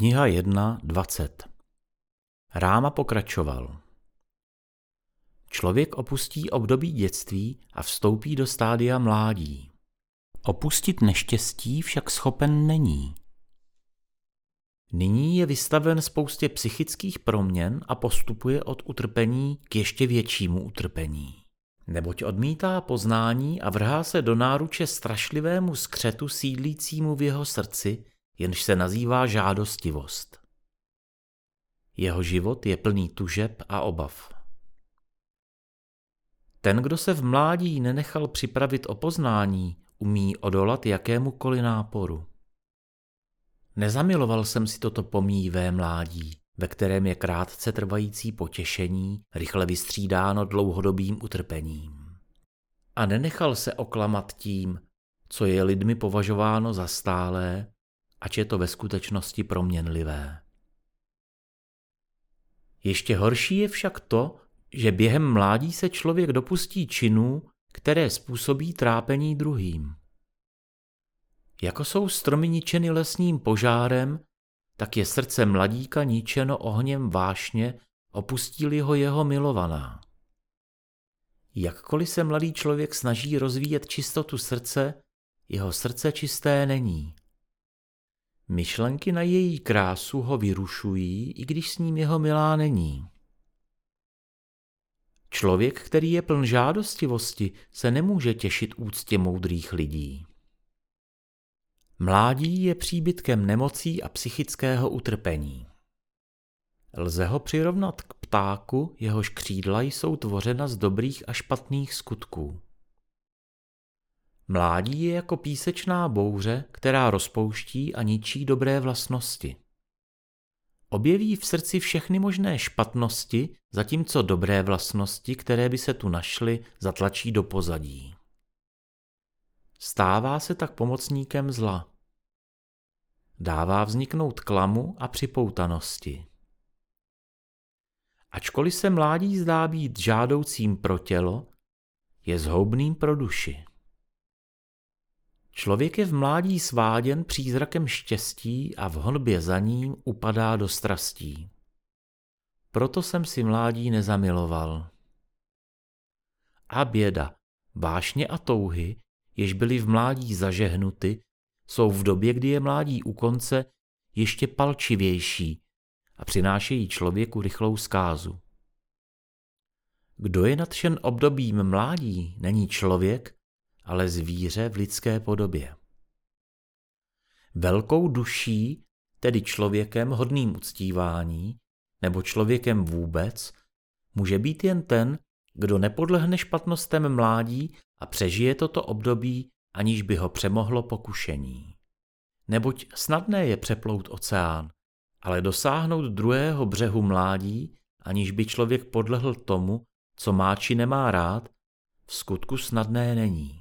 Kniha 1.20 Ráma pokračoval. Člověk opustí období dětství a vstoupí do stádia mládí. Opustit neštěstí však schopen není. Nyní je vystaven spoustě psychických proměn a postupuje od utrpení k ještě většímu utrpení. Neboť odmítá poznání a vrhá se do náruče strašlivému skřetu sídlícímu v jeho srdci, jenž se nazývá žádostivost. Jeho život je plný tužeb a obav. Ten, kdo se v mládí nenechal připravit o poznání, umí odolat jakémukoliv náporu. Nezamiloval jsem si toto pomíjivé mládí, ve kterém je krátce trvající potěšení, rychle vystřídáno dlouhodobým utrpením. A nenechal se oklamat tím, co je lidmi považováno za stálé, ač je to ve skutečnosti proměnlivé. Ještě horší je však to, že během mládí se člověk dopustí činů, které způsobí trápení druhým. Jako jsou stromy ničeny lesním požárem, tak je srdce mladíka ničeno ohněm vášně, opustí ho jeho milovaná. Jakkoliv se mladý člověk snaží rozvíjet čistotu srdce, jeho srdce čisté není. Myšlenky na její krásu ho vyrušují, i když s ním jeho milá není. Člověk, který je pln žádostivosti, se nemůže těšit úctě moudrých lidí. Mládí je příbytkem nemocí a psychického utrpení. Lze ho přirovnat k ptáku, jehož křídla jsou tvořena z dobrých a špatných skutků. Mládí je jako písečná bouře, která rozpouští a ničí dobré vlastnosti. Objeví v srdci všechny možné špatnosti, zatímco dobré vlastnosti, které by se tu našly, zatlačí do pozadí. Stává se tak pomocníkem zla. Dává vzniknout klamu a připoutanosti. Ačkoliv se mládí zdá být žádoucím pro tělo, je zhoubným pro duši. Člověk je v mládí sváděn přízrakem štěstí a v honbě za ním upadá do strastí. Proto jsem si mládí nezamiloval. A běda, vášně a touhy, jež byly v mládí zažehnuty, jsou v době, kdy je mládí u konce, ještě palčivější a přinášejí člověku rychlou zkázu. Kdo je nadšen obdobím mládí, není člověk, ale zvíře v lidské podobě. Velkou duší, tedy člověkem hodným uctívání, nebo člověkem vůbec, může být jen ten, kdo nepodlehne špatnostem mládí a přežije toto období, aniž by ho přemohlo pokušení. Neboť snadné je přeplout oceán, ale dosáhnout druhého břehu mládí, aniž by člověk podlehl tomu, co má či nemá rád, v skutku snadné není.